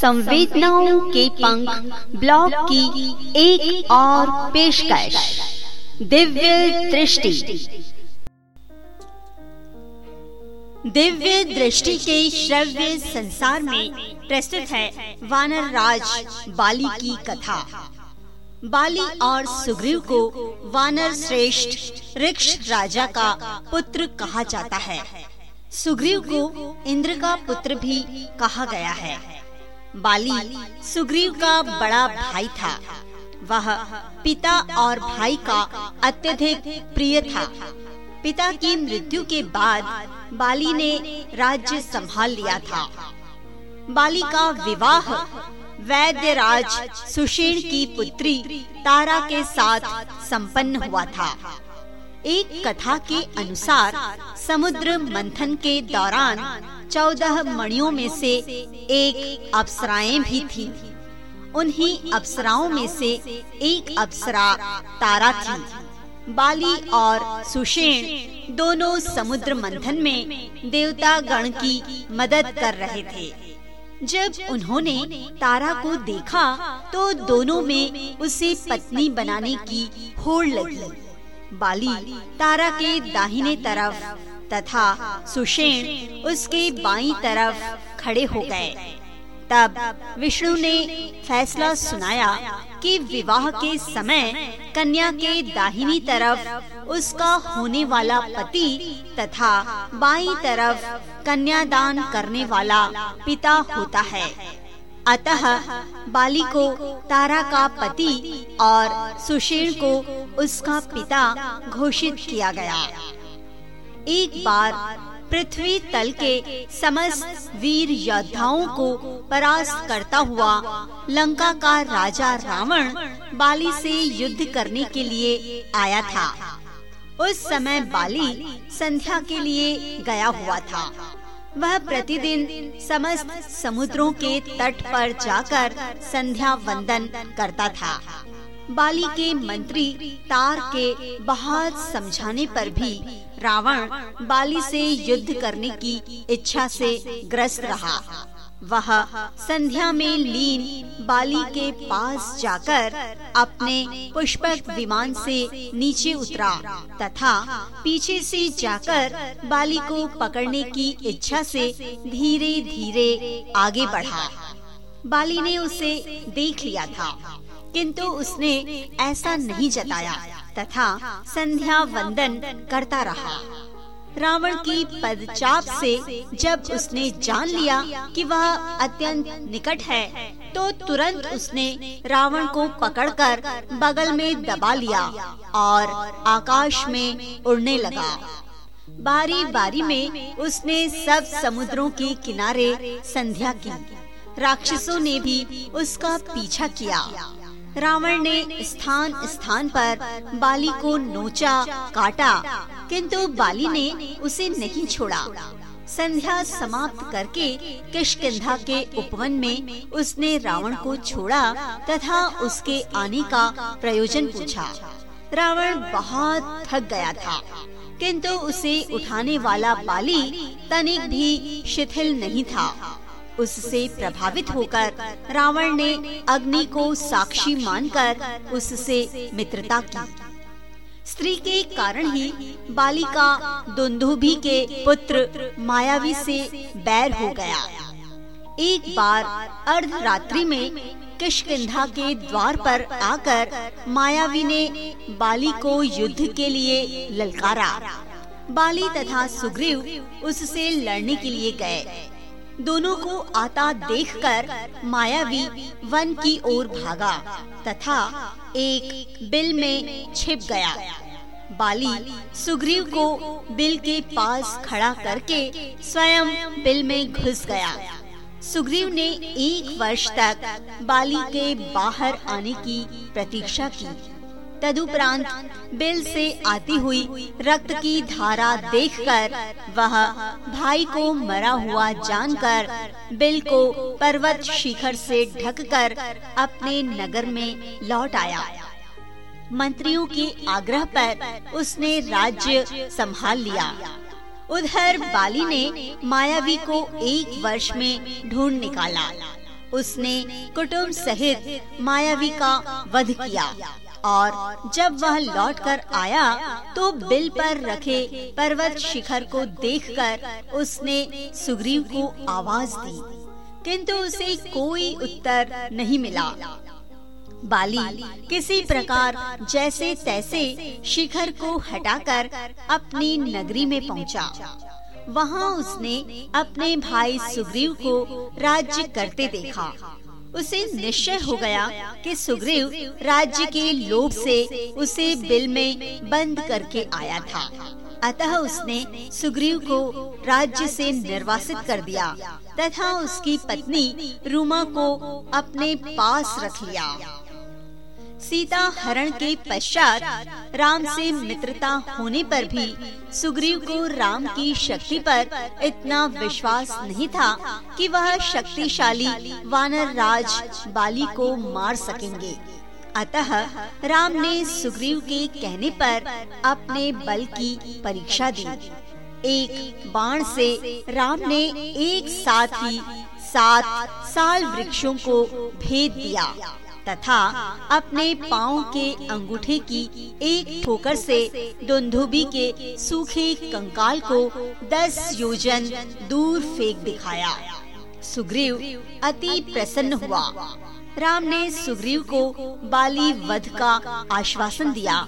संवेदनाओं के पंख ब्लॉग की एक और पेशकश। दिव्य दृष्टि। दिव्य दृष्टि के श्रव्य संसार में प्रस्तुत है वानर राज बाली की कथा। बाली और सुग्रीव को वानर श्रेष्ठ ऋक्ष राजा का पुत्र कहा जाता है। सुग्रीव को इंद्र का पुत्र भी कहा गया है। बाली सुग्रीव का बड़ा भाई था। वह पिता और भाई का अत्यधिक प्रिय था। पिता की मृत्यु के बाद बाली ने राज्य संभाल लिया था। बाली का विवाह वैद्य राज सुषेण की पुत्री तारा के साथ संपन्न हुआ था। एक कथा के अनुसार समुद्र मंथन के दौरान चौदह मणियों में से एक अप्सराएँ भी थी। उन्हीं अप्सराओं में से एक अप्सरा तारा थी। बाली और सुषेण दोनों समुद्र मंथन में देवता गण की मदद कर रहे थे। जब उन्होंने तारा को देखा तो दोनों में उसे पत्नी बनाने की होड़ लगी। बाली, तारा के दाहिने तरफ़ तथा सुषेण उसके बाई तरफ़ खड़े हो गए। तब विष्णु ने फैसला सुनाया कि विवाह के समय कन्या के दाहिनी तरफ़ उसका होने वाला पति तथा बाई तरफ़ कन्यादान करने वाला पिता होता है। अतः बाली को तारा का पति और सुशील को उसका पिता घोषित किया गया। एक बार पृथ्वी तल के समस्त वीर योद्धाओं को परास्त करता हुआ लंका का राजा रावण बाली से युद्ध करने के लिए आया था। उस समय बाली संध्या के लिए गया हुआ था। वह प्रतिदिन समस्त समुद्रों के तट पर जाकर संध्या वंदन करता था। बाली के मंत्री तार के बहुत समझाने पर भी रावण बाली से युद्ध करने की इच्छा से ग्रस्त रहा। वह संध्या में लीन बाली के पास जाकर अपने पुष्पक विमान से नीचे उतरा तथा पीछे से जाकर बाली को पकड़ने की इच्छा से धीरे धीरे आगे बढ़ा। बाली ने उसे देख लिया था, किंतु उसने ऐसा नहीं जताया तथा संध्या वंदन करता रहा। रावण की पदचाप से जब उसने जान लिया कि वह अत्यंत निकट है तो तुरंत उसने रावण को पकड़कर बगल में दबा लिया और आकाश में उड़ने लगा। बारी बारी में उसने सब समुद्रों के किनारे संध्या की। राक्षसों ने भी उसका पीछा किया। रावण ने स्थान स्थान पर बाली को नोचा, काटा, किंतु बाली ने उसे नहीं छोड़ा। संध्या समाप्त करके किशकिंधा के उपवन में उसने रावण को छोड़ा तथा उसके आने का प्रयोजन पूछा। रावण बहुत थक गया था, किंतु उसे उठाने वाला बाली तनिक भी शिथिल नहीं था। उससे प्रभावित होकर रावण ने अग्नि को साक्षी मानकर उससे मित्रता की। स्त्री के कारण ही बालिका दुंदुभी के पुत्र मायावी से बैर हो गया। एक बार अर्धरात्रि में किशकिंधा के द्वार पर आकर मायावी ने बाली को युद्ध के लिए ललकारा। बाली तथा सुग्रीव उससे लड़ने के लिए गए। दोनों को आता देखकर मायावी वन की ओर भागा, तथा एक बिल में छिप गया। बाली सुग्रीव को बिल के पास खड़ा करके स्वयं बिल में घुस गया। सुग्रीव ने एक वर्ष तक बाली के बाहर आने की प्रतीक्षा की। तदुपरांत बिल से आती हुई रक्त की धारा देखकर वह भाई को मरा हुआ जानकर बिल को पर्वत शिखर से ढककर अपने नगर में लौट आया। मंत्रियों के आग्रह पर उसने राज्य संभाल लिया। उधर बाली ने मायावी को एक वर्ष में ढूंढ निकाला। उसने कुटुंब सहित मायावी का वध किया। और जब वह लौटकर आया तो बिल पर रखे पर्वत शिखर को देखकर उसने सुग्रीव को आवाज़ दी, किंतु उसे कोई उत्तर नहीं मिला बाली किसी प्रकार जैसे तैसे शिखर को हटाकर अपनी नगरी में पहुँचा। वहाँ उसने अपने भाई सुग्रीव को राज्य करते देखा उसे निश्चय हो गया कि सुग्रीव राज्य के लोभ से उसे बिल में बंद करके आया था। अतः उसने सुग्रीव को राज्य से निर्वासित कर दिया। तथा उसकी पत्नी रूमा को अपने पास रख लिया। सीता हरण के पश्चात राम से मित्रता होने पर भी सुग्रीव को राम की शक्ति पर इतना विश्वास नहीं था कि वह शक्तिशाली वानर राज बाली को मार सकेंगे। अतः राम ने सुग्रीव के कहने पर अपने बल की परीक्षा दी। एक बाण से राम ने एक साथ ही सात साल वृक्षों को भेद दिया। तथा अपने पाँव के अंगूठे की एक ठोकर से दुंदुबी के सूखे कंकाल को दस योजन दूर फेंक दिखाया। सुग्रीव अति प्रसन्न हुआ। राम ने सुग्रीव को बाली वध का आश्वासन दिया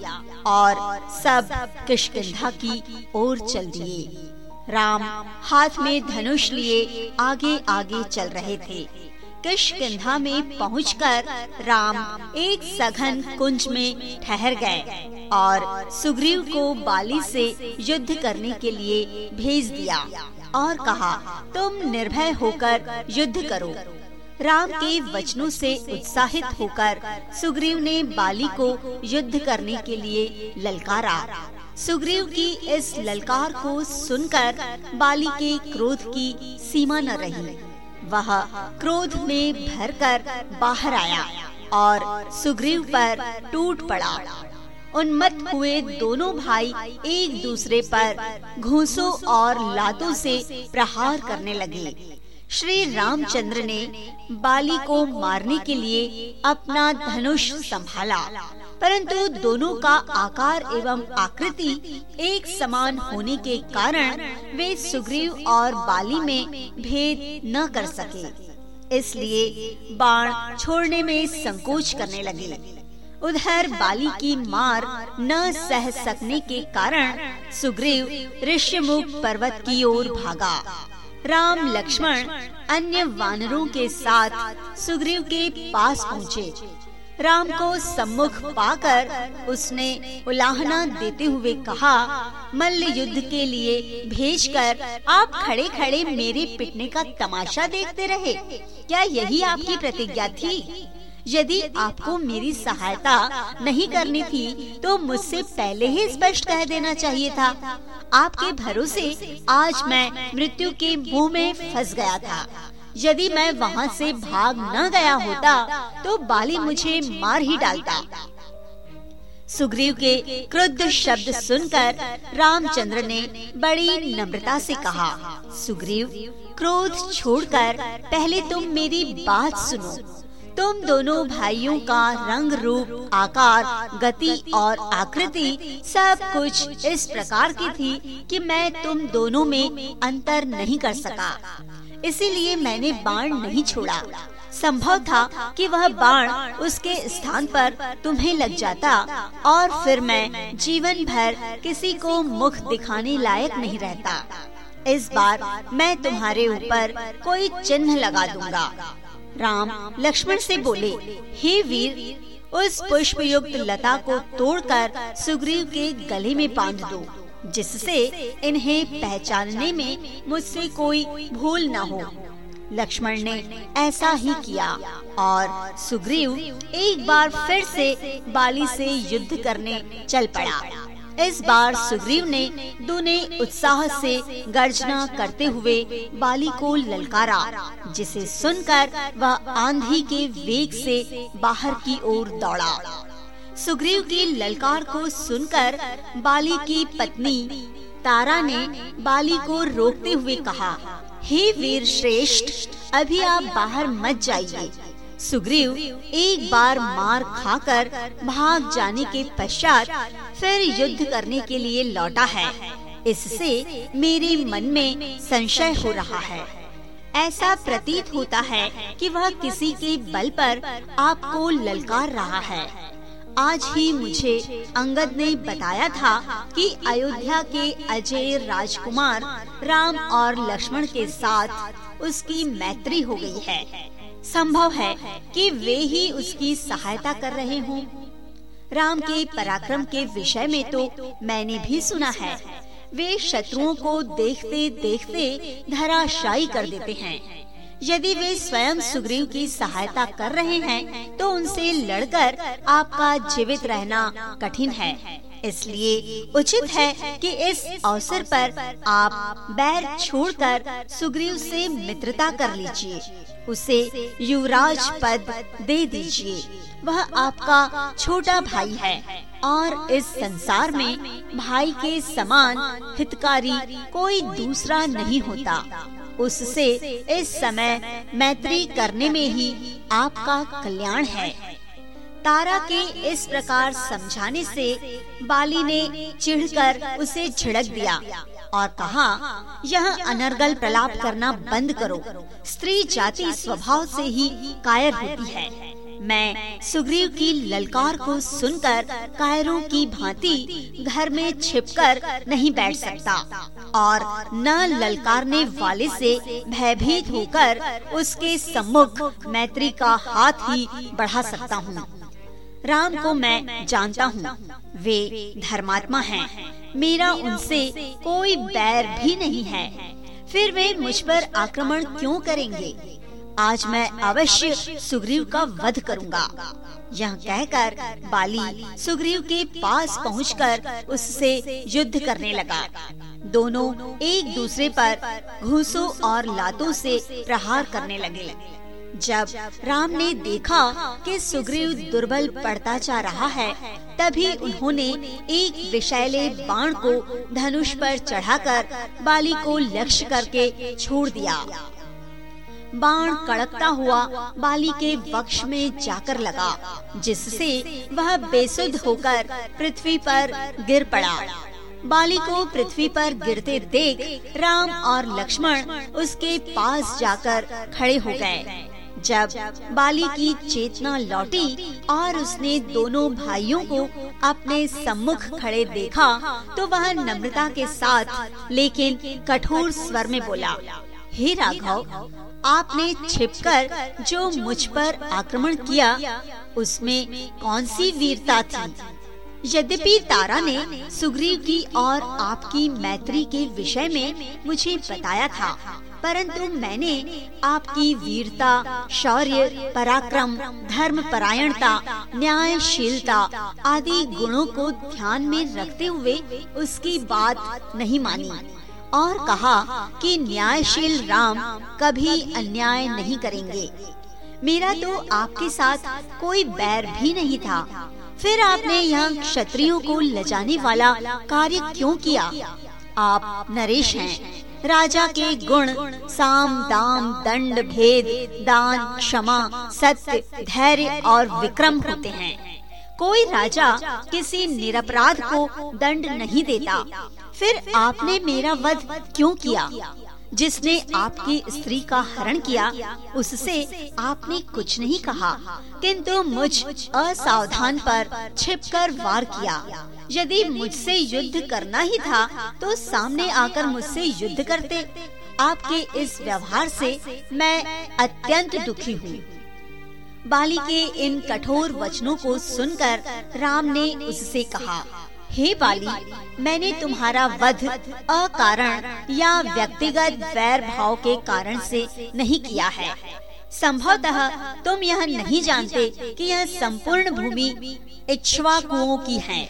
और सब किशकिंधा की ओर चल दिए। राम हाथ में धनुष लिए आगे आगे चल रहे थे। किशकिंधा में पहुंचकर राम एक सघन कुंज में ठहर गए और सुग्रीव को बाली से युद्ध करने के लिए भेज दिया और कहा, तुम निर्भय होकर युद्ध करो। राम के वचनों से उत्साहित होकर सुग्रीव ने बाली को युद्ध करने के लिए ललकारा। सुग्रीव की इस ललकार को सुनकर बाली के क्रोध की सीमा न रही। वह क्रोध में भरकर बाहर आया और सुग्रीव पर टूट पड़ा। उन्मत्त हुए दोनों भाई एक दूसरे पर घूसों और लातों से प्रहार करने लगे। श्री रामचंद्र ने बाली को मारने के लिए अपना धनुष संभाला। परंतु दोनों का आकार एवं आकृति एक समान होने के कारण वे सुग्रीव और बाली में भेद न कर सके। इसलिए बाण छोड़ने में संकोच करने लगे। उधर बाली की मार न सह सकने के कारण सुग्रीव ऋषिमुख पर्वत की ओर भागा। राम लक्ष्मण अन्य वानरों के साथ सुग्रीव के पास पहुँचे। राम को सम्मुख पाकर उसने उलाहना देते हुए कहा, मल्ल युद्ध के लिए भेजकर आप खड़े खड़े मेरे पिटने का तमाशा देखते रहे। क्या यही आपकी प्रतिज्ञा थी? यदि आपको मेरी सहायता नहीं करनी थी तो मुझसे पहले ही स्पष्ट कह देना चाहिए था। आपके भरोसे आज मैं मृत्यु के मुँह में फंस गया था। यदि मैं वहाँ से भाग न गया होता तो बाली मुझे मार ही डालता। सुग्रीव के क्रुद्ध शब्द सुनकर रामचंद्र ने बड़ी नम्रता से कहा, सुग्रीव, क्रोध छोड़कर पहले तुम मेरी बात सुनो। तुम दोनों भाइयों का रंग रूप, आकार, गति और आकृति सब कुछ इस प्रकार की थी कि मैं तुम दोनों में अंतर नहीं कर सका। इसीलिए मैंने बाण नहीं छोड़ा। संभव था कि वह बाण उसके स्थान पर तुम्हें लग जाता और फिर मैं जीवन भर किसी को मुख दिखाने लायक नहीं रहता। इस बार मैं तुम्हारे ऊपर कोई चिन्ह लगा दूँगा। राम लक्ष्मण से बोले, हे वीर, उस पुष्प युक्त लता को तोड़कर सुग्रीव के गले में बाँध दो, जिससे इन्हें पहचानने में मुझसे कोई भूल न हो। लक्ष्मण ने ऐसा ही किया और सुग्रीव एक बार फिर से बाली से युद्ध करने चल पड़ा। इस बार सुग्रीव ने दूने उत्साह से गर्जना करते हुए बाली को ललकारा, जिसे सुनकर वह आंधी के वेग से बाहर की ओर दौड़ा। सुग्रीव की ललकार को सुनकर बाली की पत्नी तारा ने बाली को रोकते हुए कहा, हे वीर श्रेष्ठ, अभी आप बाहर मत जाइए। सुग्रीव एक बार मार खाकर भाग जाने के पश्चात फिर युद्ध करने के लिए लौटा है। इससे मेरे मन में संशय हो रहा है। ऐसा प्रतीत होता है कि वह किसी के बल पर आपको ललकार रहा है। आज ही मुझे अंगद ने बताया था कि अयोध्या के अजय राजकुमार, राम और लक्ष्मण के साथ उसकी मैत्री हो गई है। संभव है कि वे ही उसकी सहायता कर रहे हों। राम के पराक्रम के विषय में तो मैंने भी सुना है। वे शत्रुओं को देखते देखते धराशायी कर देते हैं। यदि वे स्वयं सुग्रीव की सहायता कर रहे हैं तो उनसे लड़कर आपका जीवित रहना कठिन है। इसलिए उचित है कि इस अवसर पर आप बैर छोड़कर सुग्रीव से मित्रता कर लीजिए। उसे युवराज पद दे दीजिए। वह आपका छोटा भाई है और इस संसार में भाई के समान हितकारी कोई दूसरा नहीं होता। उससे इस समय मैत्री करने में ही आपका कल्याण है। तारा के इस प्रकार समझाने से बाली ने चिढ़कर उसे झिड़क दिया। और कहा, यह अनर्गल प्रलाप करना बंद करो। स्त्री जाति स्वभाव से ही कायर होती है। मैं सुग्रीव की ललकार को सुनकर, कायरों की भांति घर में छिपकर नहीं बैठ सकता और न ललकारने वाले से भयभीत होकर उसके सम्मुख मैत्री का हाथ ही बढ़ा सकता हूँ। राम को मैं जानता हूँ। वे धर्मात्मा हैं। मेरा उनसे कोई बैर भी नहीं है। फिर वे मुझ पर आक्रमण क्यों करेंगे? आज मैं अवश्य सुग्रीव का वध करूँगा। यह कहकर बाली सुग्रीव के पास पहुंचकर उससे युद्ध करने लगा। दोनों एक दूसरे पर घूसों और लातों से प्रहार करने लगे। जब राम ने देखा कि सुग्रीव दुर्बल पड़ता जा रहा है, तभी उन्होंने एक विषैले बाण को धनुष पर चढ़ाकर बाली को लक्ष्य करके छोड़ दिया। बाण कड़कता हुआ बाली के वक्ष में जाकर लगा, जिससे वह बेसुध होकर पृथ्वी पर गिर पड़ा। बाली को पृथ्वी पर गिरते देख राम और लक्ष्मण उसके पास जाकर खड़े हो गए। जब बाली की चेतना लौटी और उसने दोनों भाइयों को अपने सम्मुख खड़े देखा तो वह नम्रता के साथ, लेकिन कठोर स्वर में बोला, हे राघव, आपने छिपकर जो मुझ पर आक्रमण किया, उसमें कौन सी वीरता थी? यद्यपि तारा ने सुग्रीव की और आपकी मैत्री के विषय में मुझे बताया था परंतु मैंने आपकी वीरता, शौर्य, पराक्रम, धर्म, परायणता, न्यायशीलता आदि गुणों को ध्यान में रखते हुए उसकी बात नहीं मानी और कहा कि न्यायशील राम कभी अन्याय नहीं करेंगे। मेरा तो आपके साथ कोई बैर भी नहीं था। फिर आपने यह क्षत्रियो को लजाने वाला कार्य क्यों किया? आप नरेश हैं। राजा के गुण, साम, दाम, दंड, भेद, दान, क्षमा, सत्य, धैर्य और विक्रम होते हैं। कोई राजा किसी निरपराध को दंड नहीं देता। फिर आपने मेरा वध क्यों किया? जिसने आपकी स्त्री का हरण किया, उससे आपने कुछ नहीं कहा, किंतु मुझ असावधान पर छिपकर वार किया। यदि मुझसे युद्ध करना ही था तो सामने आकर मुझसे युद्ध करते। आपके इस व्यवहार से मैं अत्यंत दुखी हूँ। बाली के इन कठोर वचनों को सुनकर राम ने उससे कहा हे बाली, मैंने तुम्हारा वध, अकारण या व्यक्तिगत वैर भाव के कारण से नहीं किया है। संभवतः तुम यह नहीं जानते कि यह संपूर्ण भूमि इक्ष्वाकुओं की है।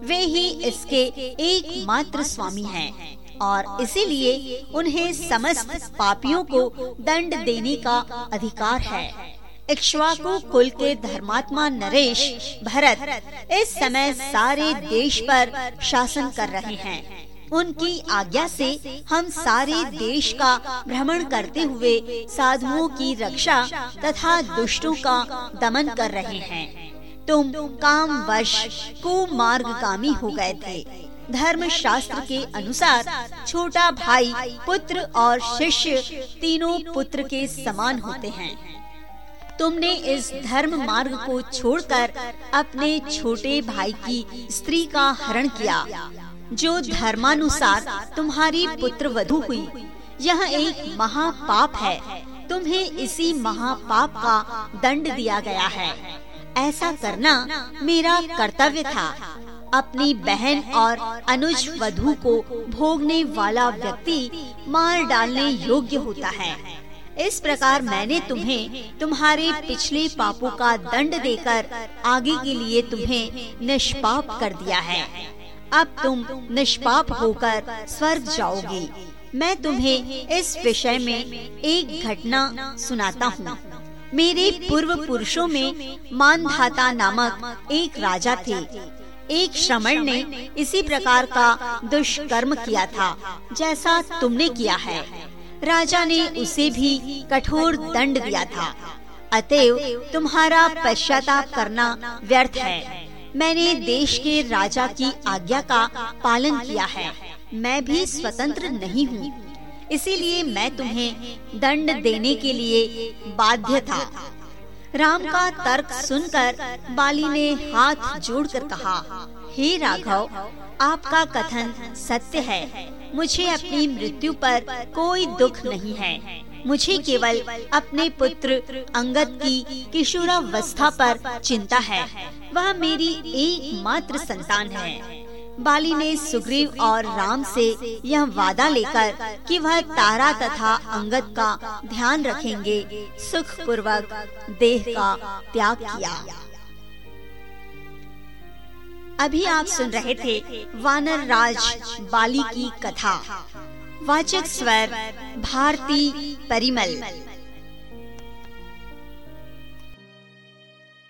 वे ही इसके एकमात्र स्वामी हैं और इसीलिए उन्हें समस्त पापियों को दंड देने का अधिकार है। इक्ष्वाकु कुल के धर्मात्मा नरेश, भरत, इस समय सारे देश पर शासन कर रहे हैं। उनकी आज्ञा से हम सारे देश का भ्रमण करते हुए साधुओं की रक्षा तथा दुष्टों का दमन कर रहे हैं। तुम काम वश कुमार्गामी हो गए थे। धर्म शास्त्र के अनुसार छोटा भाई, पुत्र और शिष्य तीनों पुत्र के समान होते हैं। तुमने इस धर्म मार्ग को छोड़कर अपने छोटे भाई की स्त्री का हरण किया, जो धर्मानुसार तुम्हारी पुत्र वधु हुई। यह एक महापाप है। तुम्हें इसी महापाप का दंड दिया गया है। ऐसा करना मेरा कर्तव्य था। अपनी बहन और अनुज वधु को भोगने वाला व्यक्ति मार डालने योग्य होता है। इस प्रकार मैंने तुम्हें तुम्हारे पिछले पापों का दंड देकर आगे के लिए तुम्हें निष्पाप कर दिया है। अब तुम निष्पाप होकर स्वर्ग जाओगे। मैं तुम्हें इस विषय में एक घटना सुनाता हूँ। मेरे पूर्व पुरुषों में मानधाता नामक एक राजा थे। एक श्रमण ने इसी प्रकार का दुष्कर्म किया था, जैसा तुमने किया है। राजा ने उसे भी कठोर दंड दिया था। अतएव तुम्हारा पश्चाताप करना व्यर्थ है। मैंने देश के राजा की आज्ञा का पालन किया है। मैं भी स्वतंत्र नहीं हूँ। इसीलिए मैं तुम्हें दंड देने के लिए बाध्य था। राम का तर्क सुनकर बाली ने हाथ जोड़कर कहा, हे राघव, आपका कथन सत्य है। मुझे अपनी मृत्यु पर कोई दुख नहीं है। मुझे केवल अपने पुत्र अंगद की किशोरावस्था पर चिंता है। वह मेरी एकमात्र संतान है। बाली ने सुग्रीव और राम से यह वादा लेकर कि वह तारा तथा अंगद का ध्यान रखेंगे। सुख पूर्वक देह का त्याग किया। अभी आप सुन रहे थे वानर राज बाली की कथा। वाचक स्वर भारती परिमल।